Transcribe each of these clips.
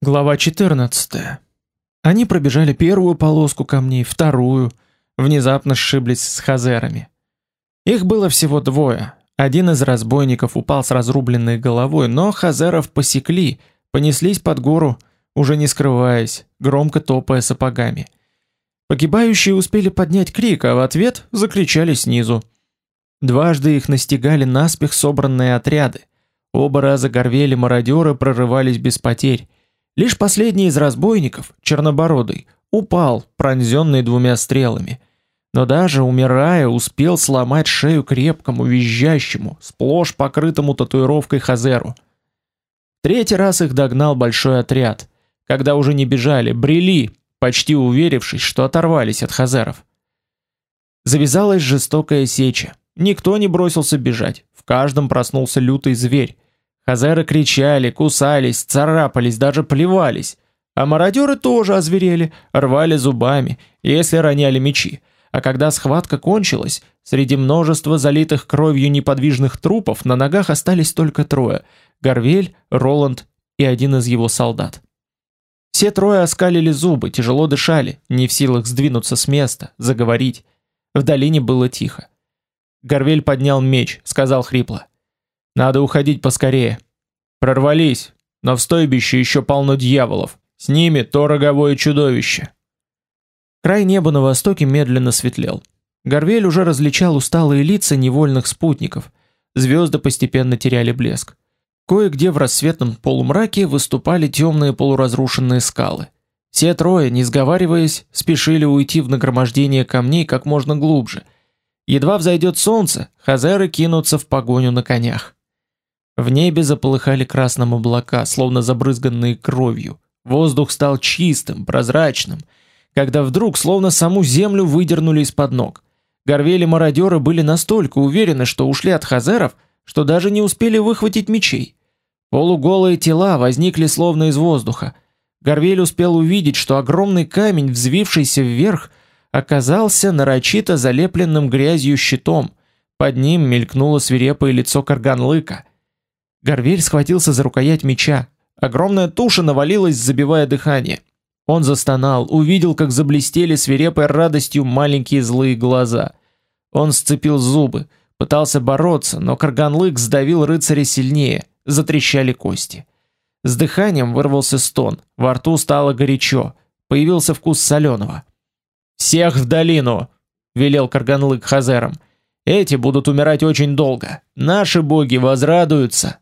Глава 14. Они пробежали первую полоску камней, вторую, внезапно сшиблись с хазерами. Их было всего двое. Один из разбойников упал с разрубленной головой, но хазеров посекли, понеслись под гору, уже не скрываясь, громко топая сапогами. Погибающие успели поднять крик, а в ответ закричали снизу. Дважды их настигали наспех собранные отряды. Оба раза горвели мародеры прорывались без потерь Лишь последний из разбойников, чернобородый, упал, пронзенный двумя стрелами. Но даже умирая, успел сломать шею крепкому, визжащему, сплошь покрытому татуировкой хазеру. Третий раз их догнал большой отряд, когда уже не бежали, брели, почти уверившись, что оторвались от хазеров. Завязалась жестокая сеча. Никто не бросился бежать. В каждом проснулся лютый зверь. Хазары кричали, кусались, царапались, даже плевались. А мародеры тоже озверели, рвали зубами, если роняли мечи. А когда схватка кончилась, среди множества залитых кровью неподвижных трупов на ногах остались только трое: Горвель, Роланд и один из его солдат. Все трое оскалили зубы, тяжело дышали, не в силах сдвинуться с места, заговорить. В долине было тихо. Горвель поднял меч, сказал хрипло: надо уходить поскорее. Прорвались, но в стойбище еще полно дьяволов. С ними то роговое чудовище. Край неба на востоке медленно светлел. Горвель уже различал усталые лица невольных спутников. Звезды постепенно теряли блеск. Кое-где в рассветном полумраке выступали темные полуразрушенные скалы. Все трое, не сговариваясь, спешили уйти в нагромождение камней как можно глубже. Едва взойдет солнце, хазеры кинутся в погоню на конях. В небе заполыхали красным облака, словно забрызганные кровью. Воздух стал чистым, прозрачным, когда вдруг словно саму землю выдернули из-под ног. Горвели мародеры были настолько уверены, что ушли от хазеров, что даже не успели выхватить мечей. Полуголые тела возникли словно из воздуха. Горвель успел увидеть, что огромный камень, взвившийся вверх, оказался нарочито залепленным грязью щитом. Под ним мелькнуло свирепое лицо Карганлыка. Горвель схватился за рукоять меча. Огромная туша навалилась, забивая дыхание. Он застонал, увидел, как заблестели свирепой радостью маленькие злые глаза. Он сцепил зубы, пытался бороться, но Карганлык сдавил рыцаря сильнее, затрещали кости. С дыханием вырвался стон, во рту стало горячо, появился вкус соленого. «Всех в долину!» — велел Карганлык хазерам. «Эти будут умирать очень долго. Наши боги возрадуются!»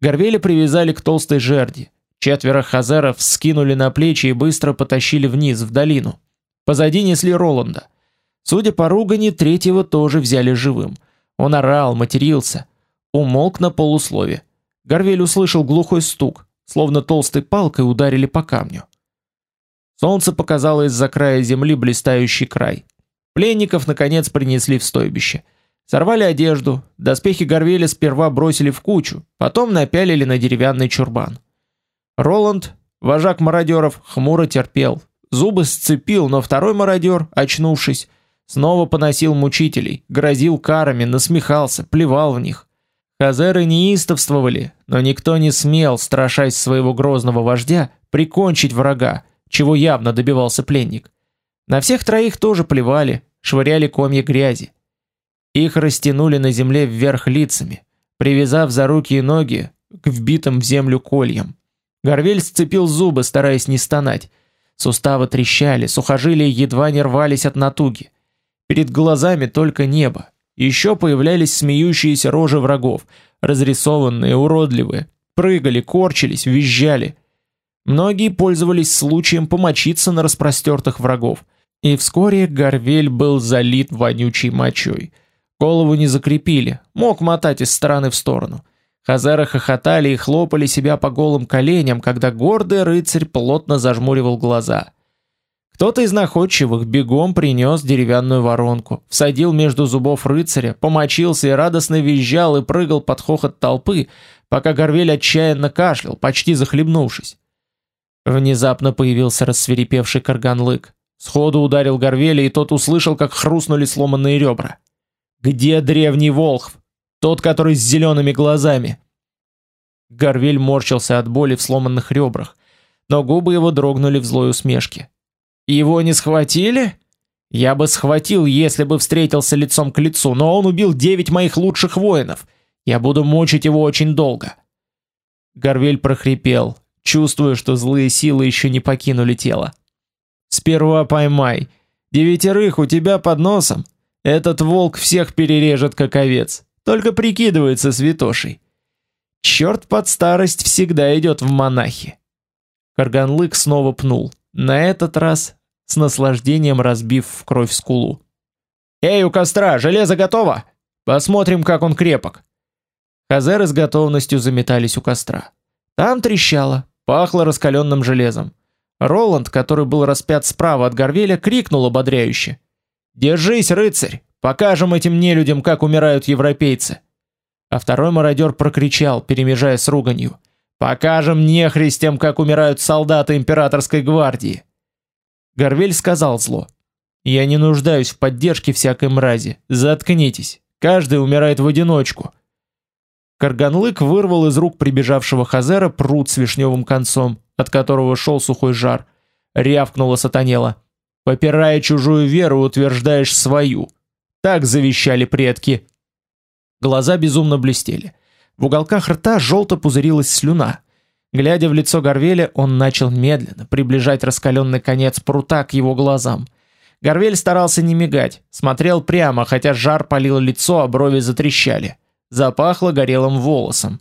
Горвели привязали к толстой жерди. Четверо хазаров скинули на плечи и быстро потащили вниз в долину. Позади несли Роланда. Судя по ругани, третьего тоже взяли живым. Он орал, матерился, умолк на полуслове. Горвель услышал глухой стук, словно толстой палкой ударили по камню. Солнце показало из-за края земли блистающий край. Пленников наконец принесли в стойбище. Сорвали одежду, доспехи Горвеля сперва бросили в кучу, потом напялили на деревянный чурбан. Роланд, вожак мародеров, хмуро терпел. Зубы сцепил, но второй мародер, очнувшись, снова поносил мучителей, грозил карами, насмехался, плевал в них. Хазеры неистовствовали, но никто не смел, страшась своего грозного вождя, прикончить врага, чего явно добивался пленник. На всех троих тоже плевали, швыряли комья грязи. Их растянули на земле вверх лицами, привязав за руки и ноги к вбитым в землю кольям. Горвель сцепил зубы, стараясь не стонать. Суставы трещали, сухожилия едва не рвались от натуги. Перед глазами только небо. Еще появлялись смеющиеся рожи врагов, разрисованные, уродливые, прыгали, корчились, визжали. Многие пользовались случаем помочиться на распростертых врагов, и вскоре Горвель был залит вонючей мочой – Голову не закрепили, мог мотать из стороны в сторону. Хазары хохотали и хлопали себя по голым коленям, когда гордый рыцарь плотно зажмуривал глаза. Кто-то из находчивых бегом принес деревянную воронку, всадил между зубов рыцаря, помочился и радостно визжал и прыгал под хохот толпы, пока Горвель отчаянно кашлял, почти захлебнувшись. Внезапно появился рассверепевший Карганлык. Сходу ударил Горвеля, и тот услышал, как хрустнули сломанные ребра. Где древний Волхв? Тот, который с зелеными глазами. Горвель морщился от боли в сломанных ребрах, но губы его дрогнули в злой усмешке. Его не схватили? Я бы схватил, если бы встретился лицом к лицу, но он убил девять моих лучших воинов. Я буду мучить его очень долго. Горвель прохрипел, чувствуя, что злые силы еще не покинули тело. Сперва поймай. Девятерых у тебя под носом. Этот волк всех перережет как овец. Только прикидывается святошей. Черт под старость всегда идет в монахи. Карганлык снова пнул, на этот раз с наслаждением разбив в кровь скулу. «Эй, у костра, железо готово! Посмотрим, как он крепок!» Хазеры с готовностью заметались у костра. Там трещало, пахло раскаленным железом. Роланд, который был распят справа от Горвеля, крикнул ободряюще. «Держись, рыцарь! Покажем этим нелюдям, как умирают европейцы!» А второй мародер прокричал, перемежая с руганью. Покажем нехристям, как умирают солдаты императорской гвардии. Горвель сказал зло: "Я не нуждаюсь в поддержке всякой мрази. Заткнитесь. Каждый умирает в одиночку". Карганлык вырвал из рук прибежавшего Хазера прут с вишневым концом, от которого шел сухой жар. Рявкнула сатанела: "Попирая чужую веру, утверждаешь свою". Так завещали предки. Глаза безумно блестели. В уголках рта желто пузырилась слюна. Глядя в лицо Горвеля, он начал медленно приближать раскаленный конец прута к его глазам. Горвель старался не мигать, смотрел прямо, хотя жар палил лицо, а брови затрещали. Запахло горелым волосом.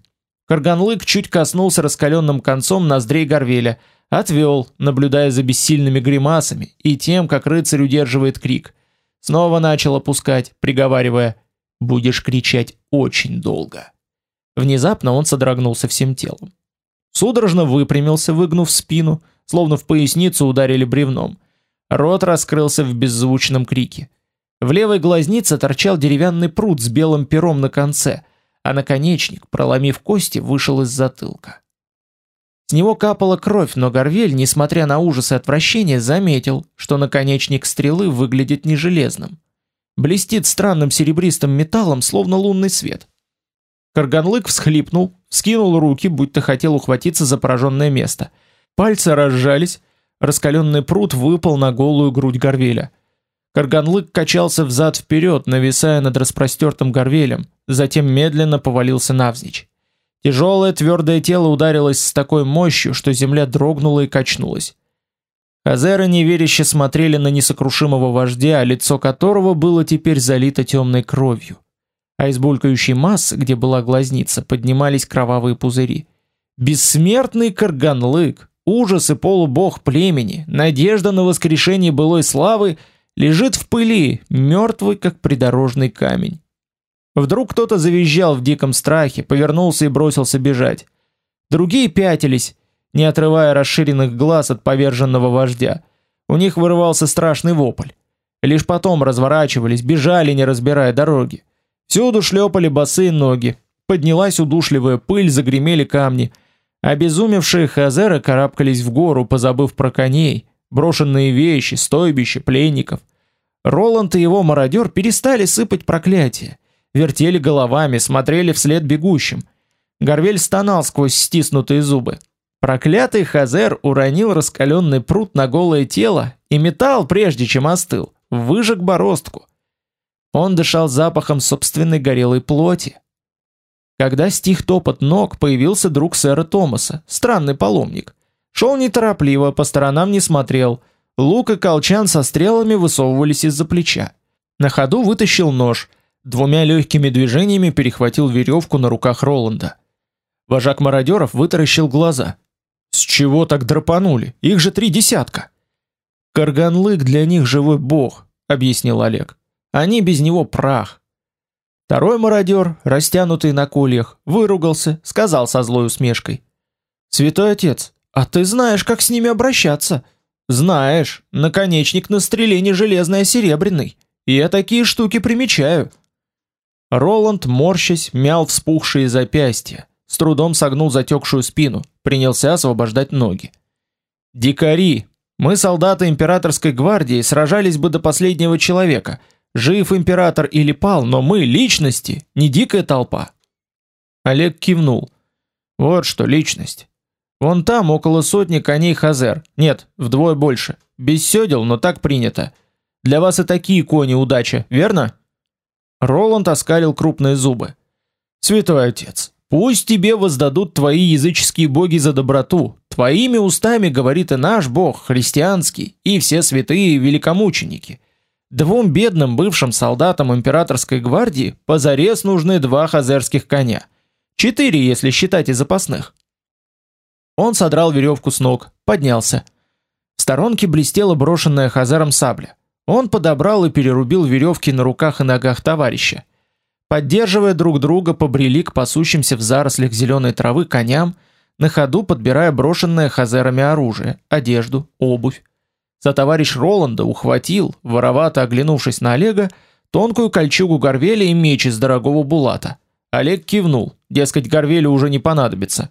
Карганлык чуть коснулся раскаленным концом ноздрей Горвеля, отвел, наблюдая за бессильными гримасами и тем, как рыцарь удерживает крик. Снова начал опускать, приговаривая «Будешь кричать очень долго». Внезапно он содрогнулся всем телом. Судорожно выпрямился, выгнув спину, словно в поясницу ударили бревном. Рот раскрылся в беззвучном крике. В левой глазнице торчал деревянный прут с белым пером на конце, а наконечник, проломив кости, вышел из затылка. С него капала кровь, но Горвель, несмотря на ужас и отвращение, заметил, что наконечник стрелы выглядит не железным. Блестит странным серебристым металлом, словно лунный свет. Карганлык всхлипнул, скинул руки, будто хотел ухватиться за пораженное место. Пальцы разжались, раскаленный прут выпал на голую грудь Горвеля. Карганлык качался взад вперед, нависая над распростертым Горвелем, затем медленно повалился навзничь. Тяжелое твердое тело ударилось с такой мощью, что земля дрогнула и качнулась. Хазеры неверяще смотрели на несокрушимого вождя, лицо которого было теперь залито темной кровью а из булькающей массы, где была глазница, поднимались кровавые пузыри. Бессмертный Карганлык, ужас и полубог племени, надежда на воскрешение былой славы, лежит в пыли, мертвый, как придорожный камень. Вдруг кто-то завизжал в диком страхе, повернулся и бросился бежать. Другие пятились, не отрывая расширенных глаз от поверженного вождя. У них вырывался страшный вопль. Лишь потом разворачивались, бежали, не разбирая дороги. Всюду шлепали босые ноги. Поднялась удушливая пыль, загремели камни. Обезумевшие хазеры карабкались в гору, позабыв про коней, брошенные вещи, стойбище, пленников. Роланд и его мародер перестали сыпать проклятия, вертели головами, смотрели вслед бегущим. Горвель стонал сквозь стиснутые зубы. Проклятый Хазер уронил раскаленный прут на голое тело и металл, прежде чем остыл, выжег бороздку. Он дышал запахом собственной горелой плоти. Когда стих топот ног, появился друг сэра Томаса, странный паломник. Шел неторопливо, по сторонам не смотрел. Лук и колчан со стрелами высовывались из-за плеча. На ходу вытащил нож, двумя легкими движениями перехватил веревку на руках Роланда. Вожак мародеров вытаращил глаза. С чего так драпанули? Их же три десятка. Карганлык для них живой бог, объяснил Олег. Они без него прах. Второй мародер, растянутый на кольях, выругался, сказал со злой усмешкой: "Святой отец, а ты знаешь, как с ними обращаться? Знаешь, наконечник на стреле не железный, а серебряный. Я такие штуки примечаю". Роланд, морщась, мял вспухшие запястья, с трудом согнул затекшую спину, принялся освобождать ноги. Дикари, мы солдаты императорской гвардии, сражались бы до последнего человека. Жив император или пал, но мы личности, не дикая толпа. Олег кивнул. Вот что личность. Вон там около сотни коней хазер. Нет, вдвое больше. Без сёдел, но так принято. Для вас и такие кони удача, верно? Роланд оскалил крупные зубы. Святой отец, пусть тебе воздадут твои языческие боги за доброту. Твоими устами говорит и наш бог христианский, и все святые великомученики. Двум бедным бывшим солдатам императорской гвардии позарез нужны два хазерских коня. Четыре, если считать и запасных. Он содрал веревку с ног, поднялся. В сторонке блестела брошенная хазаром сабля. Он подобрал и перерубил веревки на руках и ногах товарища. Поддерживая друг друга, побрели к пасущимся в зарослях зеленой травы коням, на ходу подбирая брошенное хазерами оружие, одежду, обувь. За товарищ Роланда ухватил, воровато оглянувшись на Олега, тонкую кольчугу Горвеля и меч из дорогого булата. Олег кивнул, дескать, Горвелю уже не понадобится.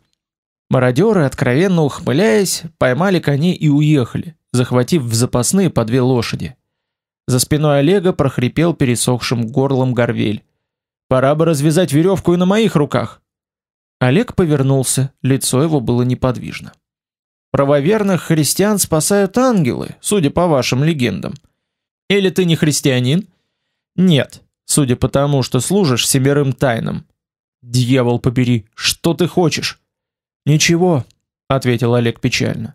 Мародеры, откровенно ухмыляясь, поймали коней и уехали, захватив в запасные по две лошади. За спиной Олега прохрипел пересохшим горлом Горвель. «Пора бы развязать веревку и на моих руках!» Олег повернулся, лицо его было неподвижно. «Правоверных христиан спасают ангелы, судя по вашим легендам. Или ты не христианин?» «Нет, судя по тому, что служишь семерым тайнам». «Дьявол побери, что ты хочешь?» Ничего, ответил Олег печально.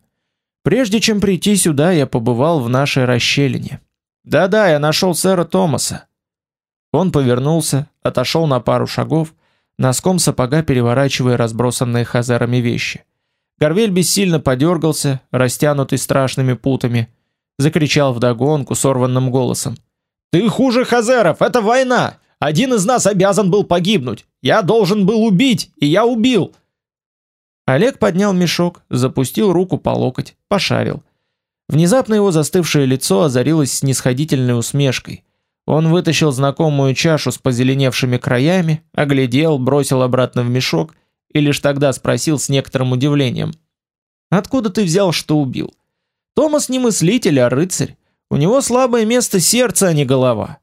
Прежде чем прийти сюда, я побывал в нашей расщелине. Да-да, я нашел сэра Томаса. Он повернулся, отошел на пару шагов, носком сапога переворачивая разбросанные хазарами вещи. Горвель бессильно подергался, растянутый страшными путами, закричал вдогонку сорванным голосом: "Ты хуже хазаров, это война! Один из нас обязан был погибнуть. Я должен был убить, и я убил. Олег поднял мешок, запустил руку по локоть, пошарил. Внезапно его застывшее лицо озарилось снисходительной усмешкой. Он вытащил знакомую чашу с позеленевшими краями, оглядел, бросил обратно в мешок и лишь тогда спросил с некоторым удивлением: "Откуда ты взял, что убил?" Томас не мыслитель, а рыцарь. У него слабое место сердце, а не голова.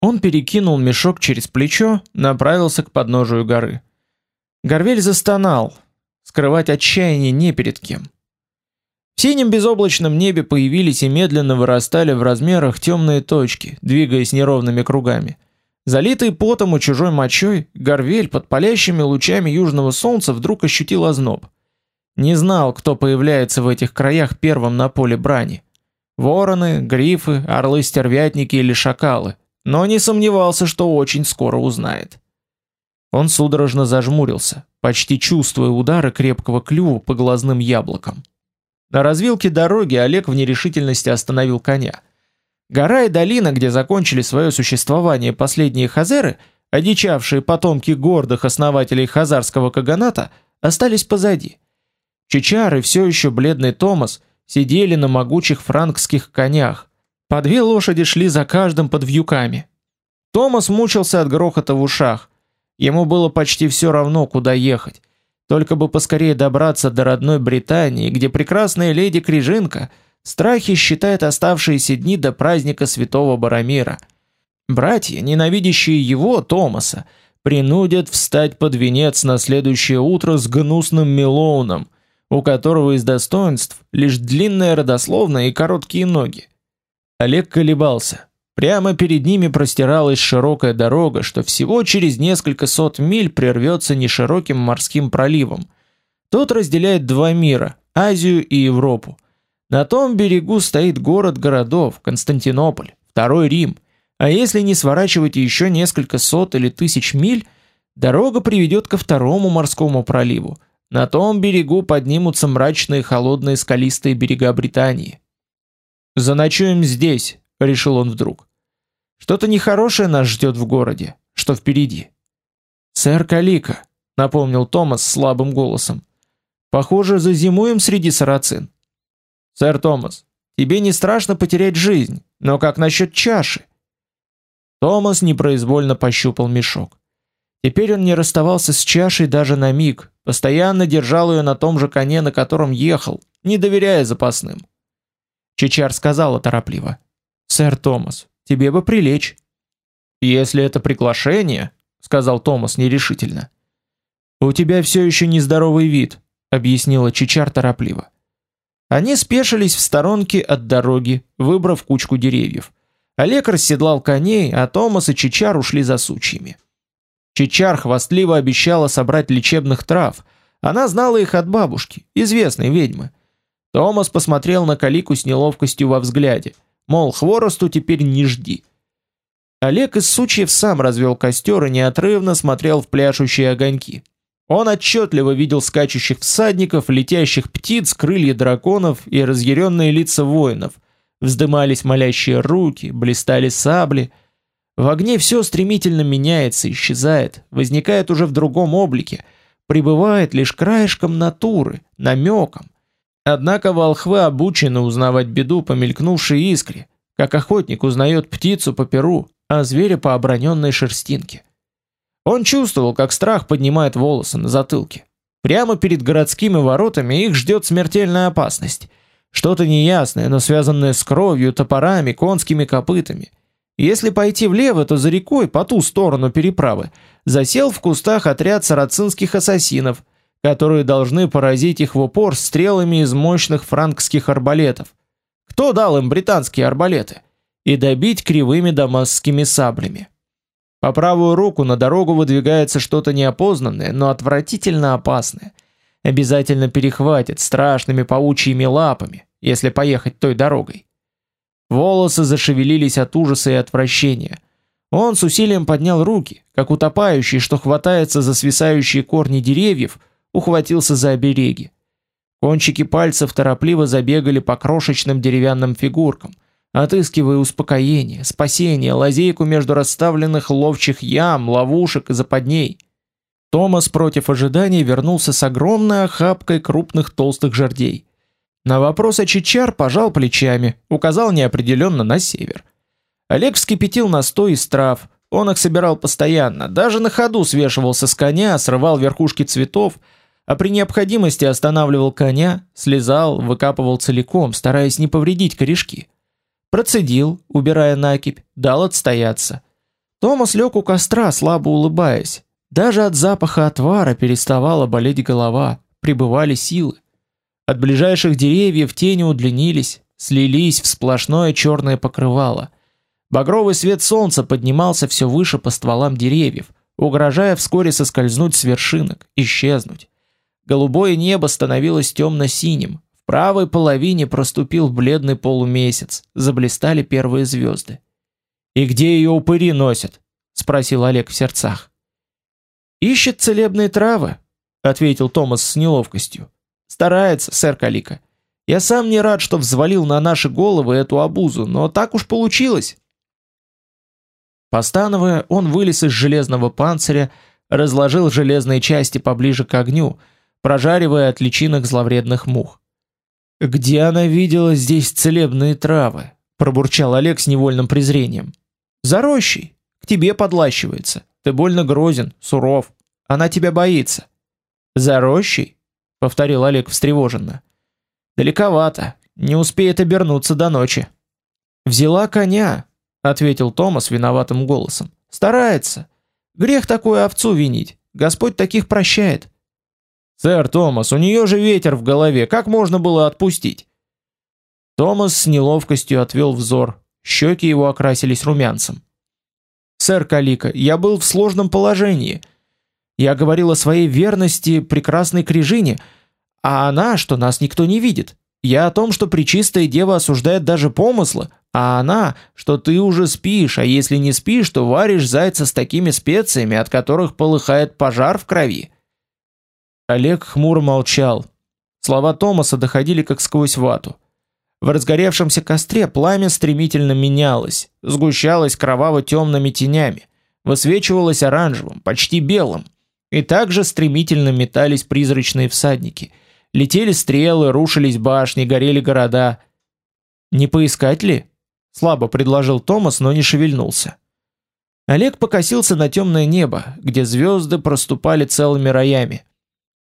Он перекинул мешок через плечо, направился к подножию горы. Горвель застонал, скрывать отчаяние не перед кем. В синем безоблачном небе появились и медленно вырастали в размерах темные точки, двигаясь неровными кругами. Залитый потом и чужой мочой, Горвель под палящими лучами южного солнца вдруг ощутил озноб. Не знал, кто появляется в этих краях первым на поле брани. Вороны, грифы, орлы-стервятники или шакалы, но не сомневался, что очень скоро узнает. Он судорожно зажмурился, почти чувствуя удары крепкого клюва по глазным яблокам. На развилке дороги Олег в нерешительности остановил коня. Гора и долина, где закончили свое существование последние хазеры, одичавшие потомки гордых основателей хазарского каганата, остались позади. Чичар и все еще бледный Томас сидели на могучих франкских конях. По две лошади шли за каждым под вьюками. Томас мучился от грохота в ушах, Ему было почти все равно, куда ехать. Только бы поскорее добраться до родной Британии, где прекрасная леди Крижинка в страхе считает оставшиеся дни до праздника Святого Барамира. Братья, ненавидящие его, Томаса, принудят встать под венец на следующее утро с гнусным Милоуном, у которого из достоинств лишь длинная родословная и короткие ноги. Олег колебался. Прямо перед ними простиралась широкая дорога, что всего через несколько сот миль прервется нешироким морским проливом. Тот разделяет два мира Азию и Европу. На том берегу стоит город городов Константинополь, второй Рим. А если не сворачивать еще несколько сот или тысяч миль, дорога приведет ко второму морскому проливу. На том берегу поднимутся мрачные холодные скалистые берега Британии. Заночуем здесь, решил он вдруг. Что-то нехорошее нас ждет в городе, что впереди. Сэр Калика, напомнил Томас слабым голосом. Похоже, зазимуем среди сарацин. Сэр Томас, тебе не страшно потерять жизнь, но как насчет чаши? Томас непроизвольно пощупал мешок. Теперь он не расставался с чашей даже на миг, постоянно держал ее на том же коне, на котором ехал, не доверяя запасным. Чичар сказала торопливо: "Сэр Томас, тебе бы прилечь". "Если это приглашение", сказал Томас нерешительно. "У тебя все еще нездоровый вид", объяснила Чичар торопливо. Они спешились в сторонке от дороги, выбрав кучку деревьев. Олег расседлал коней, а Томас и Чичар ушли за сучьями. Чичар хвастливо обещала собрать лечебных трав. Она знала их от бабушки, известной ведьмы. Томас посмотрел на Калику с неловкостью во взгляде, мол, хворосту теперь не жди. Олег из сучьев сам развел костер и неотрывно смотрел в пляшущие огоньки. Он отчетливо видел скачущих всадников, летящих птиц, крылья драконов и разъяренные лица воинов. Вздымались молящие руки, блистали сабли. В огне все стремительно меняется, исчезает, возникает уже в другом облике, пребывает лишь краешком натуры, намеком. Однако волхвы обучены узнавать беду по мелькнувшей искре, как охотник узнает птицу по перу, а зверя по оброненной шерстинке. Он чувствовал, как страх поднимает волосы на затылке. Прямо перед городскими воротами их ждет смертельная опасность. Что-то неясное, но связанное с кровью, топорами, конскими копытами. Если пойти влево, то за рекой, по ту сторону переправы, засел в кустах отряд сарацинских ассасинов, которые должны поразить их в упор стрелами из мощных франкских арбалетов. Кто дал им британские арбалеты? И добить кривыми дамасскими саблями. По правую руку на дорогу выдвигается что-то неопознанное, но отвратительно опасное. Обязательно перехватит страшными паучьими лапами, если поехать той дорогой. Волосы зашевелились от ужаса и отвращения. Он с усилием поднял руки, как утопающий, что хватается за свисающие корни деревьев, ухватился за обереги. Кончики пальцев торопливо забегали по крошечным деревянным фигуркам, отыскивая успокоение, спасение, лазейку между расставленных ловчих ям, ловушек и западней. Томас против ожиданий вернулся с огромной охапкой крупных толстых жердей. На вопрос о Чичар пожал плечами, указал неопределенно на север. Олег вскипятил настой из трав, он их собирал постоянно, даже на ходу свешивался с коня, срывал верхушки цветов, а при необходимости останавливал коня, слезал, выкапывал целиком, стараясь не повредить корешки. Процедил, убирая накипь, дал отстояться. Томас лег у костра, слабо улыбаясь. Даже от запаха отвара переставала болеть голова, прибывали силы. От ближайших деревьев тени удлинились, слились в сплошное черное покрывало. Багровый свет солнца поднимался все выше по стволам деревьев, угрожая вскоре соскользнуть с вершинок, исчезнуть. Голубое небо становилось темно-синим, в правой половине проступил бледный полумесяц, заблистали первые звезды. «И где ее упыри носят?» — спросил Олег в сердцах. «Ищет целебные травы», — ответил Томас с неловкостью. «Старается, сэр Калика. Я сам не рад, что взвалил на наши головы эту обузу, но так уж получилось». Постановая, он вылез из железного панциря, разложил железные части поближе к огню, прожаривая от личинок зловредных мух. Где она видела здесь целебные травы? пробурчал Олег с невольным презрением. За рощей, к тебе подлащивается. Ты больно грозен, суров. Она тебя боится. За рощей? повторил Олег встревоженно. Далековато, не успеет обернуться до ночи. Взяла коня, ответил Томас виноватым голосом. Старается. Грех такую овцу винить. Господь таких прощает. Сэр Томас, у нее же ветер в голове, как можно было отпустить? Томас с неловкостью отвел взор, щеки его окрасились румянцем. Сэр Калика, я был в сложном положении. Я говорил о своей верности прекрасной Крижине, а она, что нас никто не видит. Я о том, что пречистая дева осуждает даже помыслы, а она, что ты уже спишь, а если не спишь, то варишь зайца с такими специями, от которых полыхает пожар в крови. Олег хмуро молчал. Слова Томаса доходили как сквозь вату. В разгоревшемся костре пламя стремительно менялось, сгущалось кроваво-темными тенями, высвечивалось оранжевым, почти белым. И также стремительно метались призрачные всадники. Летели стрелы, рушились башни, горели города. «Не поискать ли?» — слабо предложил Томас, но не шевельнулся. Олег покосился на темное небо, где звезды проступали целыми роями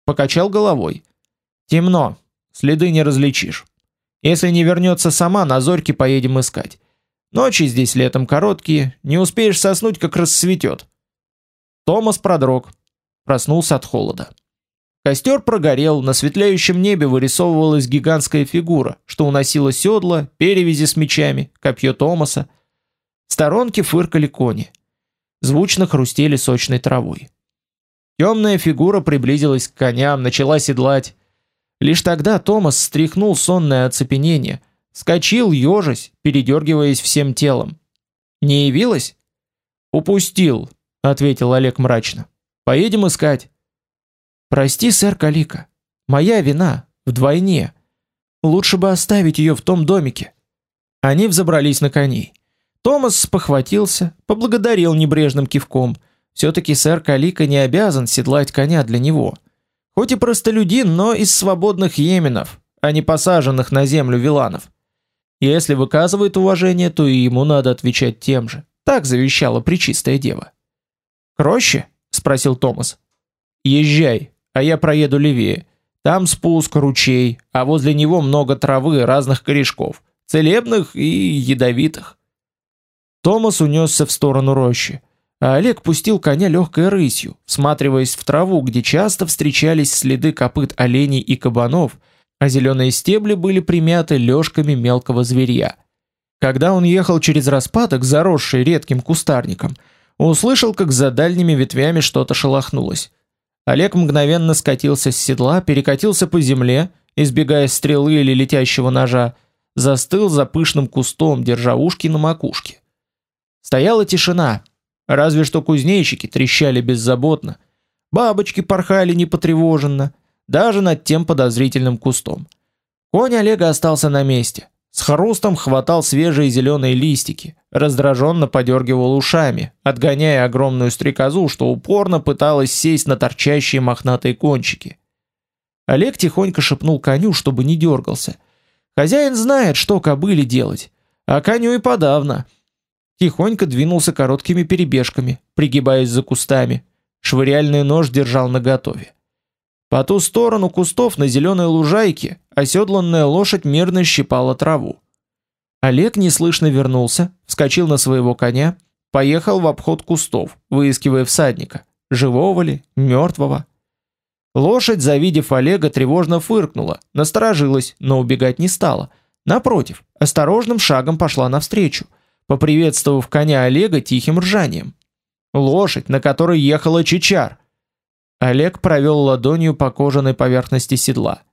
покачал головой. Темно, следы не различишь. Если не вернется сама, на зорьке поедем искать. Ночи здесь летом короткие, не успеешь соснуть, как рассветет. Томас продрог, проснулся от холода. Костер прогорел, на светлеющем небе вырисовывалась гигантская фигура, что уносила седла, перевязи с мечами, копье Томаса. В сторонке фыркали кони. Звучно хрустели сочной травой. Темная фигура приблизилась к коням, начала седлать. Лишь тогда Томас стряхнул сонное оцепенение, скочил ежась, передергиваясь всем телом. Не явилась? Упустил, ответил Олег мрачно. Поедем искать. Прости, сэр Калика. Моя вина вдвойне. Лучше бы оставить ее в том домике. Они взобрались на коней. Томас похватился, поблагодарил небрежным кивком. Все таки сэр Калика не обязан седлать коня для него. Хоть и простолюдин, но из свободных йеменов, а не посаженных на землю виланов. Если выказывает уважение, то и ему надо отвечать тем же. Так завещала пречистая дева. «К спросил Томас. «Езжай, а я проеду левее. Там спуск, ручей, а возле него много травы разных корешков, целебных и ядовитых. Томас унесся в сторону рощи, а Олег пустил коня легкой рысью, всматриваясь в траву, где часто встречались следы копыт оленей и кабанов, а зеленые стебли были примяты лёжками мелкого зверья. Когда он ехал через распадок, заросший редким кустарником, услышал, как за дальними ветвями что-то шелохнулось. Олег мгновенно скатился с седла, перекатился по земле, избегая стрелы или летящего ножа, застыл за пышным кустом, держа ушки на макушке. Стояла тишина, разве что кузнечики трещали беззаботно, бабочки порхали непотревоженно, даже над тем подозрительным кустом. Конь Олега остался на месте, с хрустом хватал свежие зеленые листики, раздраженно подергивал ушами, отгоняя огромную стрекозу, что упорно пыталась сесть на торчащие мохнатые кончики. Олег тихонько шепнул коню, чтобы не дергался. Хозяин знает, что кобыле делать, а коню и подавно. Тихонько двинулся короткими перебежками, пригибаясь за кустами. Швыряльный нож держал наготове. По ту сторону кустов на зеленой лужайке оседланная лошадь мирно щипала траву. Олег неслышно вернулся, вскочил на своего коня, поехал в обход кустов, выискивая всадника, живого ли, мертвого. Лошадь, завидев Олега, тревожно фыркнула, насторожилась, но убегать не стала. Напротив, осторожным шагом пошла навстречу, поприветствовав коня Олега тихим ржанием. Лошадь, на которой ехала Чичар — Олег провел ладонью по кожаной поверхности седла.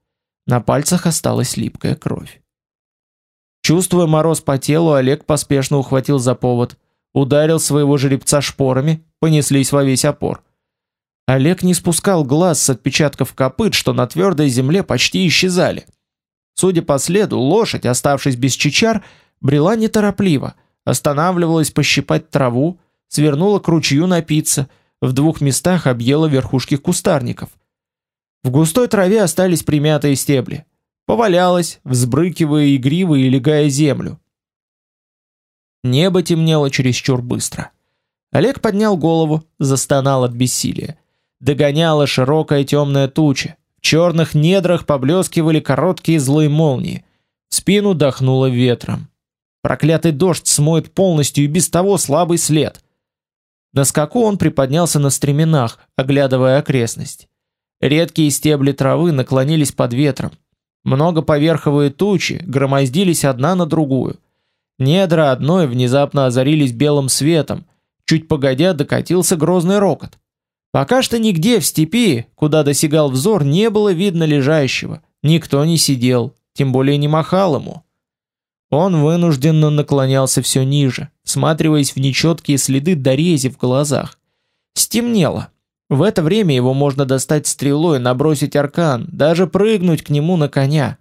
На пальцах осталась липкая кровь. Чувствуя мороз по телу, Олег поспешно ухватил за повод, ударил своего жеребца шпорами, понеслись во весь опор. Олег не спускал глаз с отпечатков копыт, что на твердой земле почти исчезали. Судя по следу, лошадь, оставшись без чичар, брела неторопливо, останавливалась пощипать траву, свернула к ручью напиться — в двух местах объела верхушки кустарников. В густой траве остались примятые стебли. Повалялась, взбрыкивая игриво и легая землю. Небо темнело чересчур быстро. Олег поднял голову, застонал от бессилия. Догоняла широкая темная туча. В черных недрах поблескивали короткие злые молнии. В спину дохнуло ветром. Проклятый дождь смоет полностью и без того слабый след. На скаку он приподнялся на стременах, оглядывая окрестность. Редкие стебли травы наклонились под ветром. Многоповерховые тучи громоздились одна на другую. Недра одной внезапно озарились белым светом. Чуть погодя докатился грозный рокот. Пока что нигде в степи, куда досягал взор, не было видно лежащего. Никто не сидел, тем более не махал ему. Он вынужденно наклонялся все ниже, всматриваясь в нечеткие следы дорези в глазах. Стемнело. В это время его можно достать стрелой, набросить аркан, даже прыгнуть к нему на коня.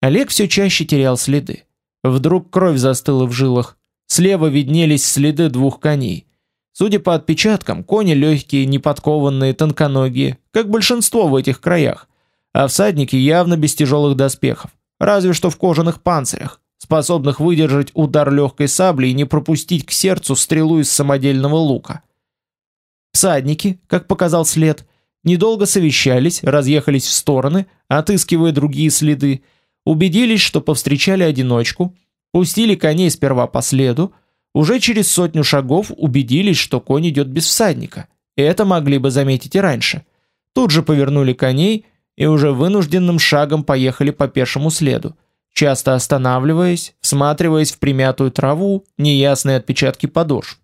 Олег все чаще терял следы. Вдруг кровь застыла в жилах. Слева виднелись следы двух коней. Судя по отпечаткам, кони легкие, неподкованные, тонконогие, как большинство в этих краях, а всадники явно без тяжелых доспехов, разве что в кожаных панцирях способных выдержать удар легкой сабли и не пропустить к сердцу стрелу из самодельного лука. Всадники, как показал след, недолго совещались, разъехались в стороны, отыскивая другие следы, убедились, что повстречали одиночку, пустили коней сперва по следу, уже через сотню шагов убедились, что конь идет без всадника. Это могли бы заметить и раньше. тут же повернули коней и уже вынужденным шагом поехали по пешему следу, часто останавливаясь, всматриваясь в примятую траву, неясные отпечатки подошв.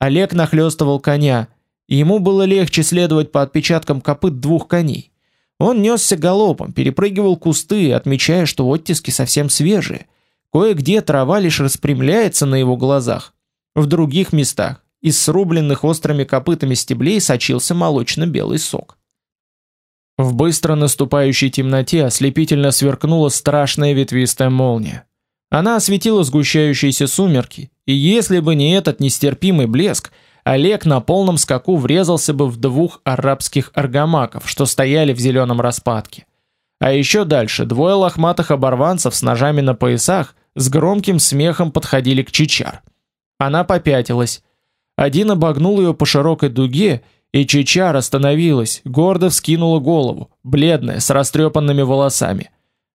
Олег нахлёстывал коня, и ему было легче следовать по отпечаткам копыт двух коней. Он несся галопом, перепрыгивал кусты, отмечая, что оттиски совсем свежие. Кое-где трава лишь распрямляется на его глазах. В других местах из срубленных острыми копытами стеблей сочился молочно-белый сок. В быстро наступающей темноте ослепительно сверкнула страшная ветвистая молния. Она осветила сгущающиеся сумерки, и если бы не этот нестерпимый блеск, Олег на полном скаку врезался бы в двух арабских аргамаков, что стояли в зеленом распадке. А еще дальше двое лохматых оборванцев с ножами на поясах с громким смехом подходили к Чичар. Она попятилась. Один обогнул ее по широкой дуге, и Чичар остановилась, гордо вскинула голову, бледная, с растрепанными волосами.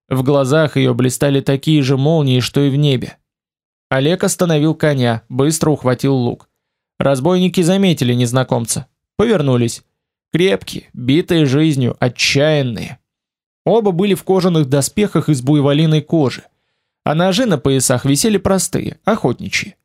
В глазах ее блистали такие же молнии, что и в небе. Олег остановил коня, быстро ухватил лук. Разбойники заметили незнакомца, повернулись. Крепкие, битые жизнью, отчаянные. Оба были в кожаных доспехах из буйволиной кожи, а ножи на поясах висели простые, охотничьи.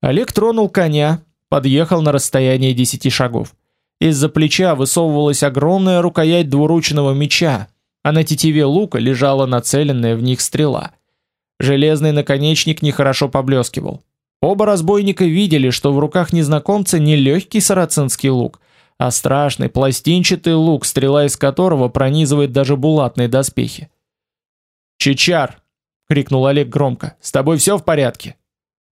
Олег тронул коня, подъехал на расстояние десяти шагов. Из-за плеча высовывалась огромная рукоять двуручного меча, а на тетиве лука лежала нацеленная в них стрела. Железный наконечник нехорошо поблескивал. Оба разбойника видели, что в руках незнакомца не легкий сарацинский лук, а страшный пластинчатый лук, стрела из которого пронизывает даже булатные доспехи. «Чичар!» — крикнул Олег громко. «С тобой все в порядке?»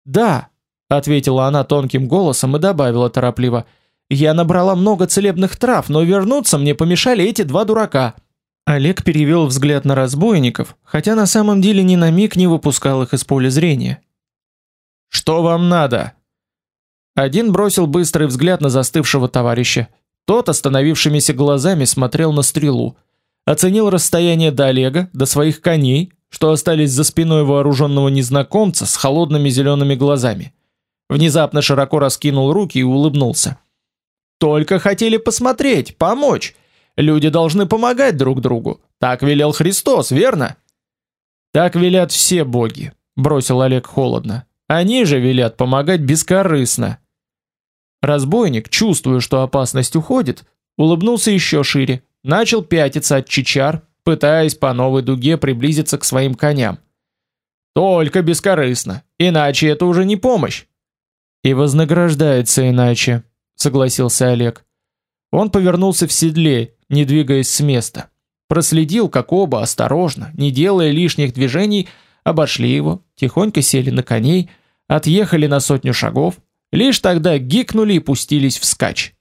«Да», — ответила она тонким голосом и добавила торопливо. «Я набрала много целебных трав, но вернуться мне помешали эти два дурака». Олег перевел взгляд на разбойников, хотя на самом деле ни на миг не выпускал их из поля зрения. Что вам надо? Один бросил быстрый взгляд на застывшего товарища. Тот остановившимися глазами смотрел на стрелу, оценил расстояние до Олега, до своих коней, что остались за спиной вооруженного незнакомца с холодными зелеными глазами. Внезапно широко раскинул руки и улыбнулся. Только хотели посмотреть, помочь. Люди должны помогать друг другу. Так велел Христос, верно? Так велят все боги, бросил Олег холодно. Они же велят помогать бескорыстно. Разбойник, чувствуя, что опасность уходит, улыбнулся еще шире, начал пятиться от чичар, пытаясь по новой дуге приблизиться к своим коням. Только бескорыстно, иначе это уже не помощь. И вознаграждается иначе, согласился Олег. Он повернулся в седле, не двигаясь с места. Проследил, как оба осторожно, не делая лишних движений, обошли его, тихонько сели на коней, отъехали на сотню шагов, лишь тогда гикнули и пустились вскачь.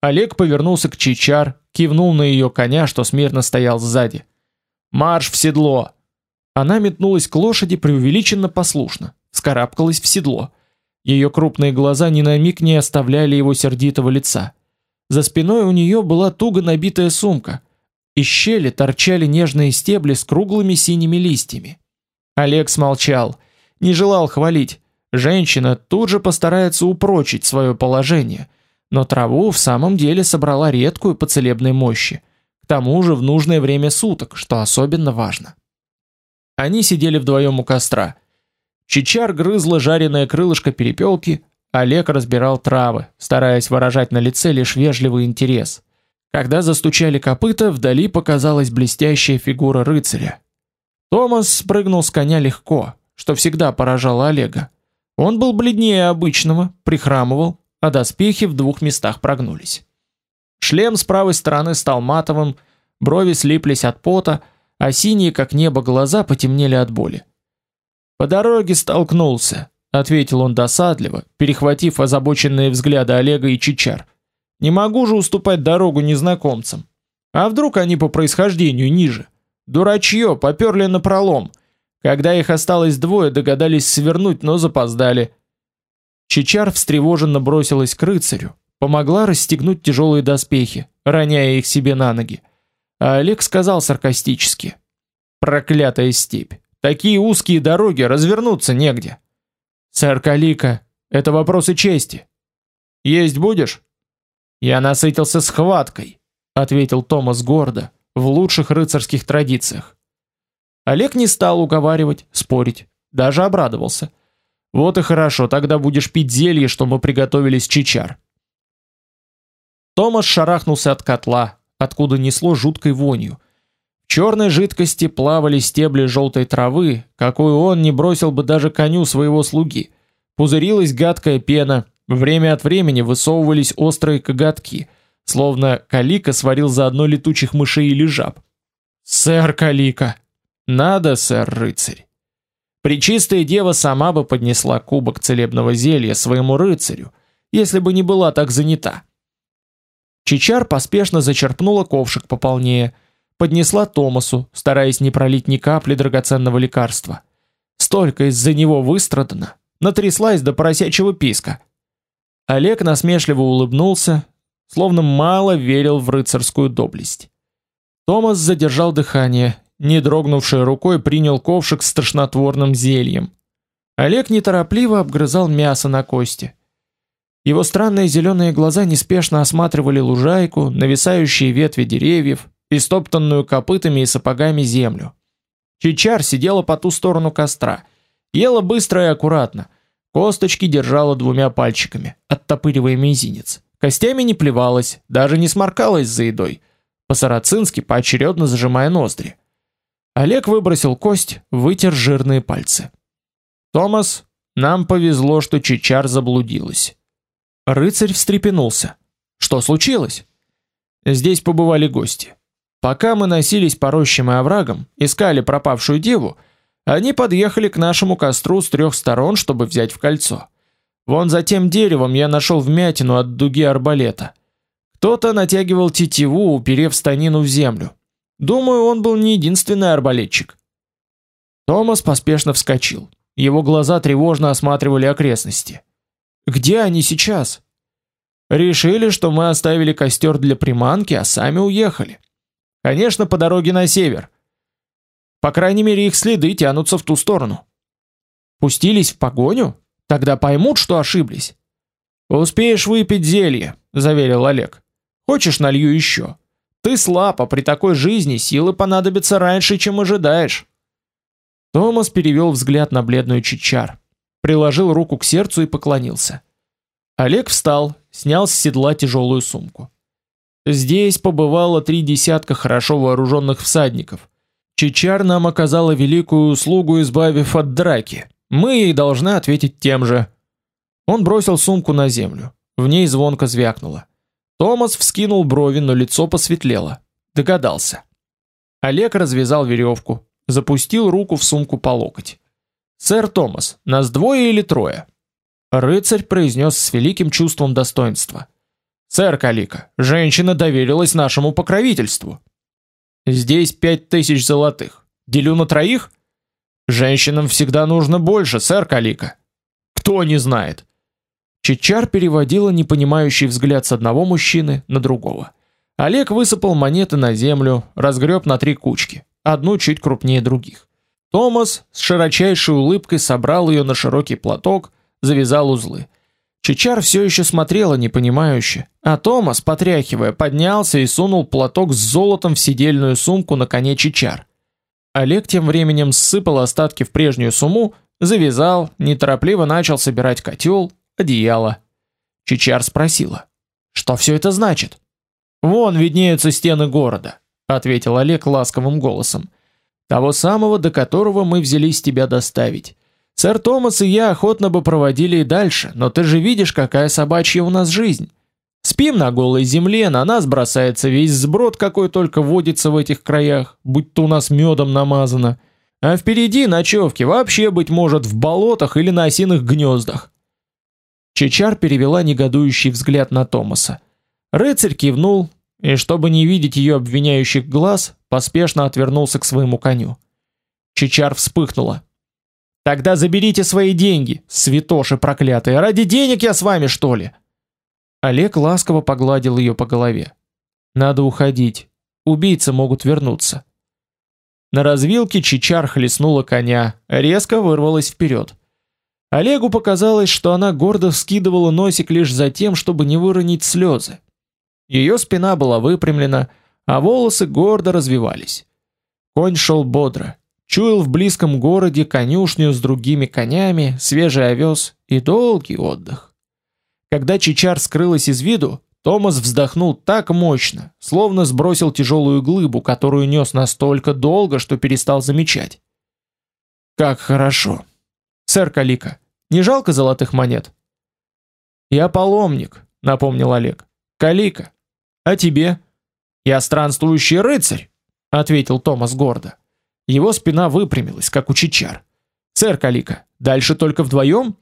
Олег повернулся к Чичар, кивнул на ее коня, что смирно стоял сзади. «Марш в седло!» Она метнулась к лошади преувеличенно послушно, вскарабкалась в седло. Ее крупные глаза ни на миг не оставляли его сердитого лица. За спиной у нее была туго набитая сумка. Из щели торчали нежные стебли с круглыми синими листьями. Олег смолчал, не желал хвалить, Женщина тут же постарается упрочить свое положение, но траву в самом деле собрала редкую по целебной мощи, к тому же в нужное время суток, что особенно важно. Они сидели вдвоем у костра. Чичар грызла жареное крылышко перепелки, Олег разбирал травы, стараясь выражать на лице лишь вежливый интерес. Когда застучали копыта, вдали показалась блестящая фигура рыцаря. Томас спрыгнул с коня легко, что всегда поражало Олега. Он был бледнее обычного, прихрамывал, а доспехи в двух местах прогнулись. Шлем с правой стороны стал матовым, брови слиплись от пота, а синие, как небо, глаза потемнели от боли. «По дороге столкнулся», — ответил он досадливо, перехватив озабоченные взгляды Олега и Чичар. «Не могу же уступать дорогу незнакомцам. А вдруг они по происхождению ниже? Дурачье, поперли на пролом. Когда их осталось двое, догадались свернуть, но запоздали. Чичар встревоженно бросилась к рыцарю, помогла расстегнуть тяжелые доспехи, роняя их себе на ноги. А Олег сказал саркастически: "Проклятая степь! Такие узкие дороги, развернуться негде". "Сэр Калика, это вопросы чести. Есть будешь?" "Я насытился схваткой", ответил Томас гордо, в лучших рыцарских традициях. Олег не стал уговаривать, спорить, даже обрадовался. Вот и хорошо, тогда будешь пить зелье, что мы приготовили с чичар. Томас шарахнулся от котла, откуда несло жуткой вонью. В черной жидкости плавали стебли желтой травы, какую он не бросил бы даже коню своего слуги. Пузырилась гадкая пена, время от времени высовывались острые коготки, словно Калика сварил заодно летучих мышей или жаб. «Сэр Калика!» «Надо, сэр рыцарь!» Пречистая дева сама бы поднесла кубок целебного зелья своему рыцарю, если бы не была так занята. Чичар поспешно зачерпнула ковшик пополнее, поднесла Томасу, стараясь не пролить ни капли драгоценного лекарства. Столько из-за него выстрадано, натряслась до поросячьего писка. Олег насмешливо улыбнулся, словно мало верил в рыцарскую доблесть. Томас задержал дыхание, не дрогнувшей рукой принял ковшик с тошнотворным зельем. Олег неторопливо обгрызал мясо на кости. Его странные зеленые глаза неспешно осматривали лужайку, нависающие ветви деревьев, истоптанную копытами и сапогами землю. Чичар сидела по ту сторону костра, ела быстро и аккуратно, косточки держала двумя пальчиками, оттопыривая мизинец. Костями не плевалась, даже не сморкалась за едой, по-сарацински поочередно зажимая ноздри. Олег выбросил кость, вытер жирные пальцы. Томас, нам повезло, что Чичар заблудилась. Рыцарь встрепенулся. Что случилось? Здесь побывали гости. Пока мы носились по рощам и оврагам, искали пропавшую деву, они подъехали к нашему костру с трех сторон, чтобы взять в кольцо. Вон за тем деревом я нашел вмятину от дуги арбалета. Кто-то натягивал тетиву, уперев станину в землю. Думаю, он был не единственный арбалетчик. Томас поспешно вскочил. Его глаза тревожно осматривали окрестности. Где они сейчас? Решили, что мы оставили костер для приманки, а сами уехали. Конечно, по дороге на север. По крайней мере, их следы тянутся в ту сторону. Пустились в погоню? Тогда поймут, что ошиблись. Успеешь выпить зелье, заверил Олег. Хочешь, налью еще? Ты слаб, а при такой жизни силы понадобятся раньше, чем ожидаешь. Томас перевел взгляд на бледную Чичар приложил руку к сердцу и поклонился. Олег встал, снял с седла тяжелую сумку. Здесь побывало три десятка хорошо вооруженных всадников. Чичар нам оказала великую услугу, избавив от драки. Мы ей должны ответить тем же. Он бросил сумку на землю. В ней звонко звякнуло. Томас вскинул брови, но лицо посветлело. Догадался. Олег развязал веревку, запустил руку в сумку по локоть. Сэр Томас, нас двое или трое? Рыцарь произнес с великим чувством достоинства. Сэр Калика, женщина доверилась нашему покровительству. Здесь пять тысяч золотых. Делю на троих? Женщинам всегда нужно больше, сэр Калика. Кто не знает? Чичар переводила непонимающий взгляд с одного мужчины на другого. Олег высыпал монеты на землю, разгреб на три кучки, одну чуть крупнее других. Томас с широчайшей улыбкой собрал ее на широкий платок, завязал узлы. Чичар все еще смотрела непонимающе, а Томас, потряхивая, поднялся и сунул платок с золотом в сидельную сумку на коне Чичар. Олег тем временем сыпал остатки в прежнюю сумму, завязал, неторопливо начал собирать котел, одеяло. Чичар спросила: "Что все это значит?" "Вон виднеются стены города", ответил Олег ласковым голосом. Того самого, до которого мы взялись тебя доставить. Сэр Томас и я охотно бы проводили и дальше, но ты же видишь, какая собачья у нас жизнь. Спим на голой земле, на нас бросается весь сброд, какой только водится в этих краях, будь то у нас медом намазано. А впереди ночевки вообще, быть может, в болотах или на осиных гнездах. Чечар перевела негодующий взгляд на Томаса. Рыцарь кивнул, и чтобы не видеть ее обвиняющих глаз, поспешно отвернулся к своему коню. Чичар вспыхнула. Тогда заберите свои деньги, святоши проклятые. Ради денег я с вами, что ли? Олег ласково погладил ее по голове. Надо уходить. Убийцы могут вернуться. На развилке Чичар хлестнула коня, резко вырвалась вперед. Олегу показалось, что она гордо вскидывала носик лишь за тем, чтобы не выронить слезы. Ее спина была выпрямлена, а волосы гордо развивались. Конь шел бодро, чуял в близком городе конюшню с другими конями, свежий овес и долгий отдых. Когда Чичар скрылась из виду, Томас вздохнул так мощно, словно сбросил тяжелую глыбу, которую нес настолько долго, что перестал замечать. Как хорошо. Сэр Калика, не жалко золотых монет? Я паломник, напомнил Олег. Калика. А тебе? Я странствующий рыцарь, ответил Томас гордо. Его спина выпрямилась, как у чичар. Сэр Калика, дальше только вдвоем?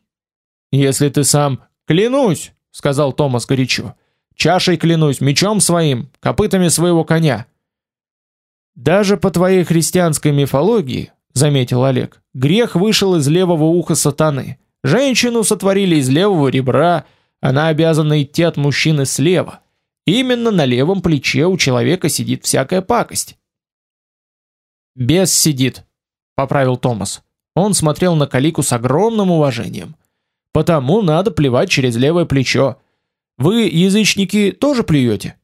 Если ты сам клянусь, сказал Томас горячо. Чашей клянусь, мечом своим, копытами своего коня. Даже по твоей христианской мифологии, заметил Олег, грех вышел из левого уха сатаны. Женщину сотворили из левого ребра, она обязана идти от мужчины слева. Именно на левом плече у человека сидит всякая пакость. Бес сидит, поправил Томас. Он смотрел на Калику с огромным уважением. Потому надо плевать через левое плечо. Вы, язычники, тоже плюете?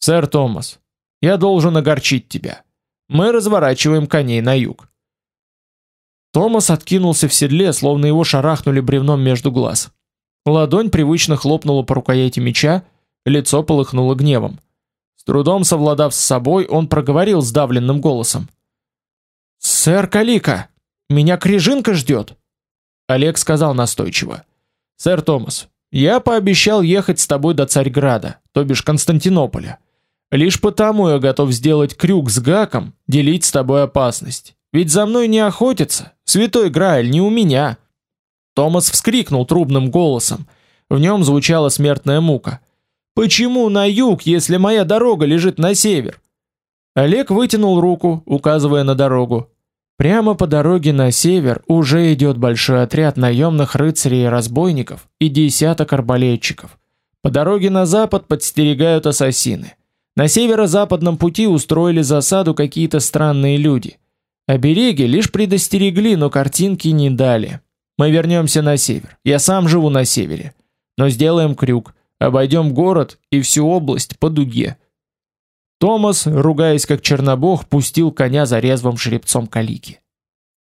Сэр Томас, я должен огорчить тебя. Мы разворачиваем коней на юг. Томас откинулся в седле, словно его шарахнули бревном между глаз. Ладонь привычно хлопнула по рукояти меча, лицо полыхнуло гневом. С трудом совладав с собой, он проговорил сдавленным голосом: "Сэр Калика, меня крижинка ждет". Олег сказал настойчиво: "Сэр Томас, я пообещал ехать с тобой до Царьграда, то бишь Константинополя. Лишь потому я готов сделать крюк с гаком, делить с тобой опасность. Ведь за мной не охотятся, святой Грааль не у меня. Томас вскрикнул трубным голосом. В нем звучала смертная мука. Почему на юг, если моя дорога лежит на север? Олег вытянул руку, указывая на дорогу. Прямо по дороге на север уже идет большой отряд наемных рыцарей и разбойников и десяток арбалетчиков. По дороге на запад подстерегают ассасины. На северо-западном пути устроили засаду какие-то странные люди. Обереги лишь предостерегли, но картинки не дали. Мы вернемся на север. Я сам живу на севере. Но сделаем крюк, обойдем город и всю область по дуге. Томас, ругаясь как чернобог, пустил коня за резвым жеребцом Калики.